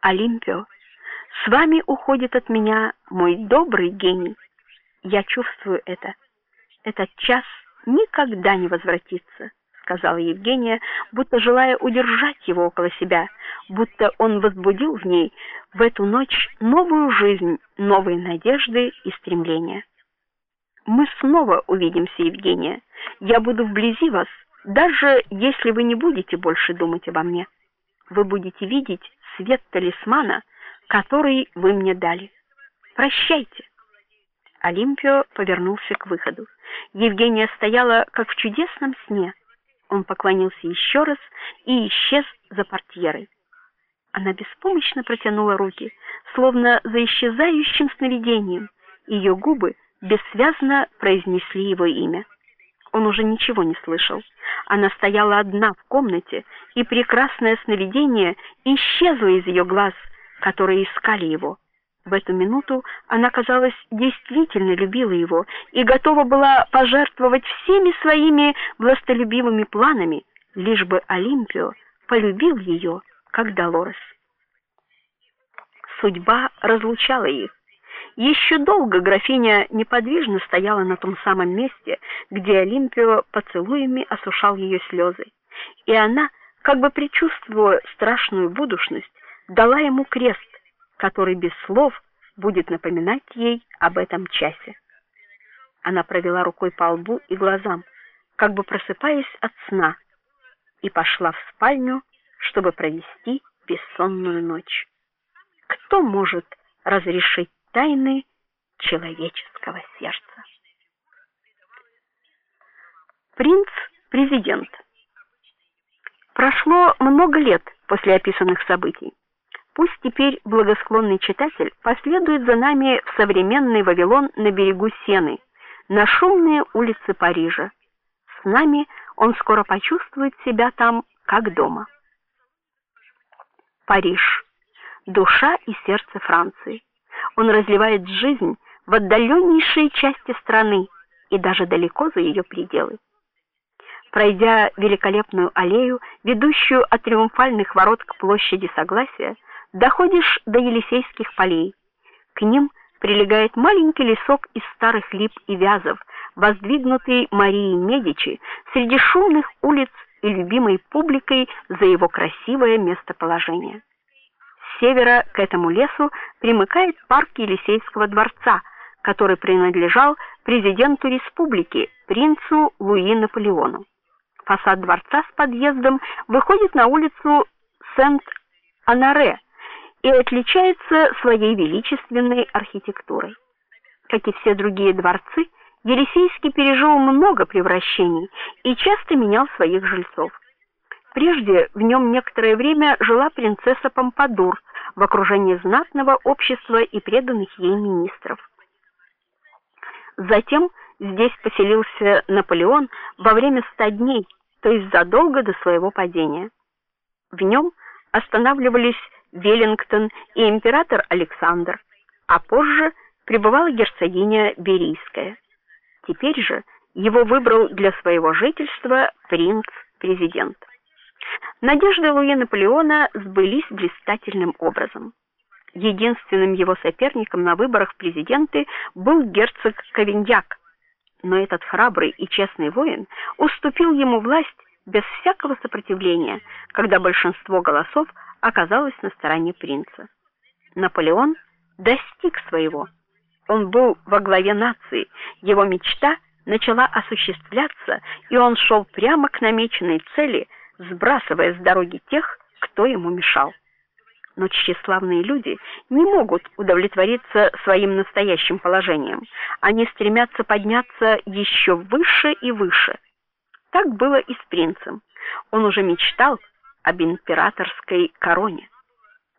Олимпио, с вами уходит от меня мой добрый гений. Я чувствую это. Этот час никогда не возвратится, сказала Евгения, будто желая удержать его около себя, будто он возбудил в ней в эту ночь новую жизнь, новые надежды и стремления. Мы снова увидимся, Евгения. Я буду вблизи вас, даже если вы не будете больше думать обо мне. Вы будете видеть свет талисмана, который вы мне дали. Прощайте. Олимпио повернулся к выходу. Евгения стояла как в чудесном сне. Он поклонился еще раз и исчез за портьерой. Она беспомощно протянула руки, словно за исчезающим сновидением. Ее губы бессвязно произнесли его имя. Он уже ничего не слышал. Она стояла одна в комнате, и прекрасное сновидение исчезло из ее глаз, которые искали его. В эту минуту она, казалось, действительно любила его и готова была пожертвовать всеми своими властолюбивыми планами, лишь бы Олимпио полюбил ее, как Долорес. Судьба разлучала их. Еще долго графиня неподвижно стояла на том самом месте, где Олимпио поцелуями осушал ее слезы, и она, как бы предчувствуя страшную будущность, дала ему крест, который без слов будет напоминать ей об этом часе. Она провела рукой по лбу и глазам, как бы просыпаясь от сна, и пошла в спальню, чтобы провести бессонную ночь. Кто может разрешить тайны человеческого сердца. Принц-президент. Прошло много лет после описанных событий. Пусть теперь благосклонный читатель последует за нами в современный Вавилон на берегу Сены, на шумные улицы Парижа. С нами он скоро почувствует себя там как дома. Париж. Душа и сердце Франции. Он разливает жизнь в отдаленнейшие части страны и даже далеко за ее пределы. Пройдя великолепную аллею, ведущую от триумфальных ворот к площади Согласия, доходишь до Елисейских полей. К ним прилегает маленький лесок из старых лип и вязов, воздвигнутый Марией Медичи среди шумных улиц и любимой публикой за его красивое местоположение севера к этому лесу примыкает парк Елисейского дворца, который принадлежал президенту республики, принцу Луи Наполеону. Фасад дворца с подъездом выходит на улицу Сент-Анаре и отличается своей величественной архитектурой. Как и все другие дворцы, Елисейский пережил много превращений и часто менял своих жильцов. Прежде в нем некоторое время жила принцесса Помпадур, в окружении знатного общества и преданных ей министров. Затем здесь поселился Наполеон во время ста дней, то есть задолго до своего падения. В нем останавливались Веллингтон и император Александр, а позже прибывала герцогиня Берийская. Теперь же его выбрал для своего жительства принц-президент. Надежды Луи Наполеона сбылись блистательным образом. Единственным его соперником на выборах в президенты был герцог Кавиньяк, но этот храбрый и честный воин уступил ему власть без всякого сопротивления, когда большинство голосов оказалось на стороне принца. Наполеон достиг своего. Он был во главе нации, его мечта начала осуществляться, и он шел прямо к намеченной цели – сбрасывая с дороги тех, кто ему мешал. Но тщеславные люди не могут удовлетвориться своим настоящим положением. Они стремятся подняться еще выше и выше. Так было и с принцем. Он уже мечтал об императорской короне.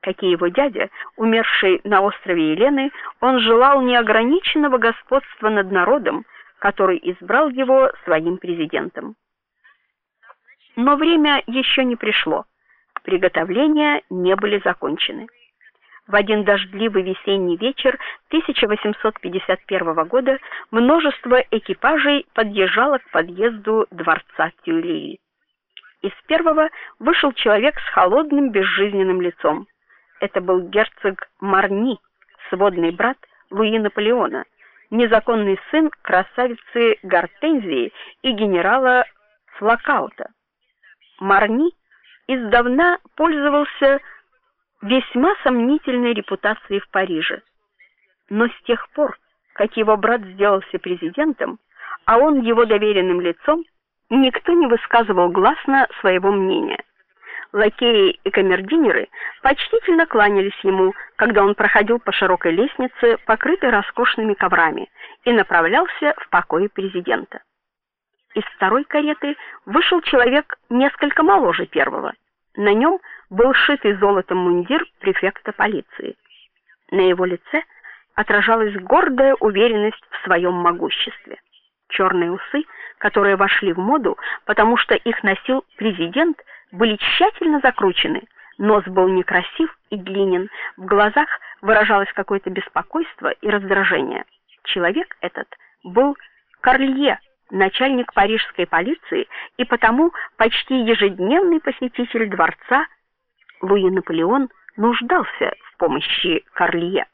Как и его дядя, умерший на острове Елены, он желал неограниченного господства над народом, который избрал его своим президентом. Но время еще не пришло. Приготовления не были закончены. В один дождливый весенний вечер 1851 года множество экипажей подъезжало к подъезду дворца Тюильри. Из первого вышел человек с холодным безжизненным лицом. Это был герцог Марни, сводный брат Луи Наполеона, незаконный сын красавицы Гортензии и генерала Флакаута. Марни издавна пользовался весьма сомнительной репутацией в Париже. Но с тех пор, как его брат сделался президентом, а он его доверенным лицом, никто не высказывал гласно своего мнения. Лакеи и камердинеры почтительно кланялись ему, когда он проходил по широкой лестнице, покрытой роскошными коврами, и направлялся в покои президента. Из второй кареты вышел человек несколько моложе первого. На нем был шитый золотом мундир префекта полиции. На его лице отражалась гордая уверенность в своем могуществе. Черные усы, которые вошли в моду, потому что их носил президент, были тщательно закручены. Нос был некрасив и длинен, в глазах выражалось какое-то беспокойство и раздражение. Человек этот был Карлье, начальник парижской полиции и потому почти ежедневный посетитель дворца. Луи Наполеон нуждался в помощи Карлье.